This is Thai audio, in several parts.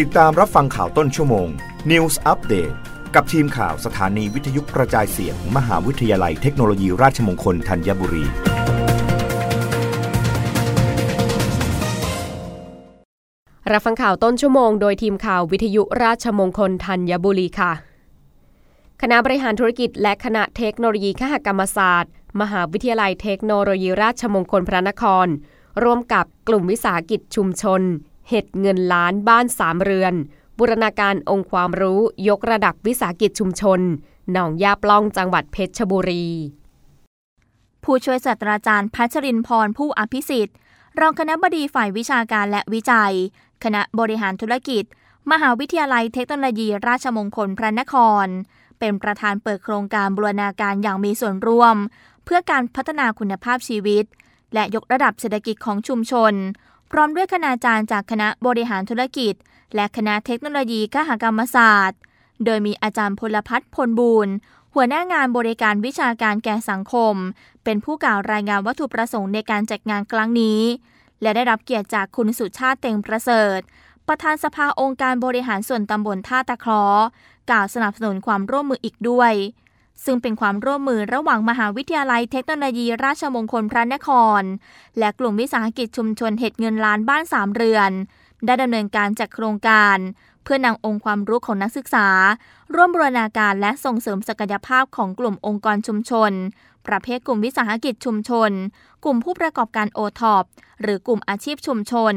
ติดตามรับฟังข่าวต้นชั่วโมง News Update กับทีมข่าวสถานีวิทยุกระจายเสียงมมหาวิทยาลัยเทคโนโลยีราชมงคลธัญบุรี รับฟังข่าวต้นชั่วโมงโดยทีมข่าววิทยุราชมงคลธัญบุรีค่ะ คณะบริหารธุรกิจและคณะเทคโนโลยีขหกรรมศาสตร์ มหาวิทยาลัยเทคโนโลยีราชมงคลพระนคร ร่วมกับกลุ่มวิสาหกิจชุมชน เห็ดเงินล้านบ้านสามเรือน บูรณาการองค์ความรู้ยกระดับวิสาหกิจชุมชน หนองยาปล่องจังหวัดเพชรบุรี ผู้ช่วยศาสตราจารย์พัชรินพรผู้อภิสิทธิ์ รองคณะบดีฝ่ายวิชาการและวิจัย คณะบริหารธุรกิจ มหาวิทยาลัยเทคโนโลยีราชมงคลพระนคร เป็นประธานเปิดโครงการบูรณาการอย่างมีส่วนร่วม เพื่อการพัฒนาคุณภาพชีวิต และยกระดับเศรษฐกิจของชุมชน พร้อมด้วยคณาจารย์จากคณะบริหารธุรกิจ และคณะเทคโนโลยีคหกรรมศาสตร์ โดยมีอาจารย์พลพัฒน์พลบูรณ์หัวหน้างานบริการวิชาการแก่สังคม เป็นผู้กล่าวรายงานวัตถุประสงค์ในการจัดงานครั้งนี้ และได้รับเกียรติจากคุณสุชาติเต็งประเสริฐ ประธานสภาองค์การบริหารส่วนตำบลท่าตะเคราะห์กล่าวสนับสนุนความร่วมมืออีกด้วย ซึ่งเป็นความร่วมมือระหว่างมหาวิทยาลัยเทคโนโลยีราชมงคลพระนคร และกลุ่มวิสาหกิจชุมชนเห็ดเงินล้านบ้านสามเรือน ได้ดำเนินการจัดโครงการ เพื่อนำองค์ความรู้ของนักศึกษา ร่วมบูรณาการและส่งเสริมศักยภาพของกลุ่มองค์กรชุมชน ประเภทกลุ่มวิสาหกิจชุมชน กลุ่มผู้ประกอบการโอท็อปหรือกลุ่มอาชีพชุมชน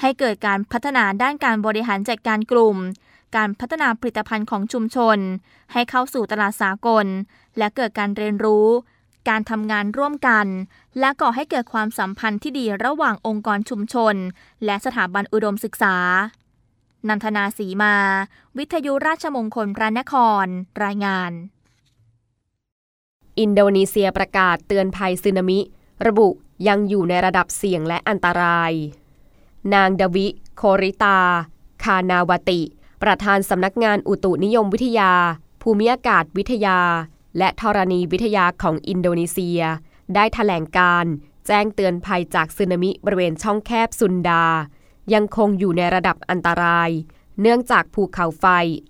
ให้เกิดการพัฒนาด้านการบริหารจัดการกลุ่ม การพัฒนาผลิตภัณฑ์ของชุมชน ให้เข้าสู่ตลาดสากล และเกิดการเรียนรู้ การทำงานร่วมกัน และก่อให้เกิดความสัมพันธ์ที่ดีระหว่างองค์กรชุมชน และสถาบันอุดมศึกษา นันทนาสีมา วิทยุราชมงคลพระนคร รายงาน อินโดนีเซียประกาศเตือนภัยสึนามิ ระบุยังอยู่ในระดับเสี่ยงและอันตราย นางดวิ โคริตา คานาวติ ประธานสำนักงานอุตุนิยมวิทยา ภูมิอากาศวิทยา และธรณีวิทยาของอินโดนีเซีย ได้ถแถลงการแจ้งเตือนภัยจากสึนามิบริเวณช่องแคบซุนดา ยังคงอยู่ในระดับอันตราย เนื่องจากภูเขาไฟ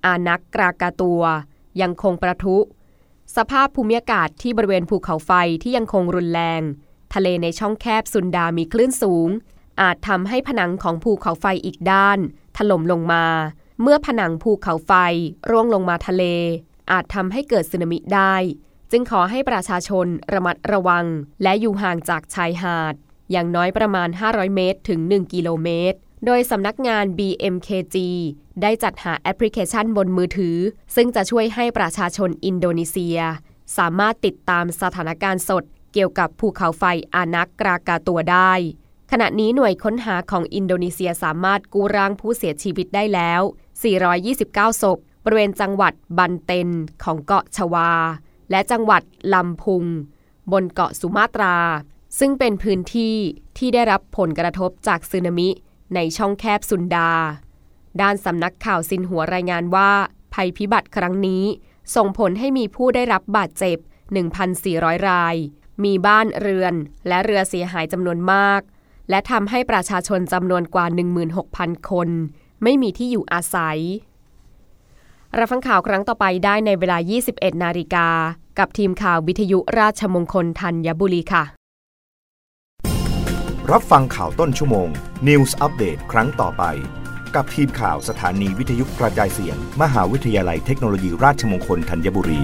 อานักกรากาตัว ยังคงประทุ สภาพภูมิอากาศที่บริเวณภูเขาไฟที่ยังคงรุนแรง ทะเลในช่องแคบซุนดามีคลื่นสูง อาจทำให้ผนังของภูเขาไฟอีกด้าน ถล่มลงมา เมื่อผนังภูเขาไฟร่วงลงมาทะเล อาจทำให้เกิดสึนามิได้ จึงขอให้ประชาชนระมัดระวัง และอยู่ห่างจากชายหาด อย่างน้อยประมาณ 500 เมตร ถึง 1 กิโลเมตร โดยสำนักงาน BMKG ได้จัดหาแอปพลิเคชันบนมือถือ ซึ่งจะช่วยให้ประชาชนอินโดนีเซีย สามารถติดตามสถานการณ์สดเกี่ยวกับภูเขาไฟอานักกรากาตัวได้ ขณะนี้หน่วยค้นหาของอินโดนีเซียสามารถกู้ร่างผู้เสียชีวิตได้แล้ว 429 ศพ บริเวณจังหวัดบันเตนของเกาะชวา และจังหวัดลำพุง บนเกาะสุมาตรา ซึ่งเป็นพื้นที่ที่ได้รับผลกระทบจากสึนามิในช่องแคบซุนดา ด้านสำนักข่าวซินหัวรายงานว่า ภัยพิบัติครั้งนี้ ส่งผลให้มีผู้ได้รับบาดเจ็บ 1,400 ราย มีบ้านเรือนและเรือเสียหายจำนวนมาก และทำให้ประชาชนจำนวนกว่า 16,000 คน ไม่มีที่อยู่อาศัย รับฟังข่าวครั้งต่อไปได้ในเวลา 21 นาฬิกา กับทีมข่าววิทยุราชมงคลธัญบุรีค่ะ รับฟังข่าวต้นชั่วโมง News อัปเดตครั้งต่อไป กับทีมข่าวสถานีวิทยุกระจายเสียง มหาวิทยาลัยเทคโนโลยีราชมงคลธัญบุรี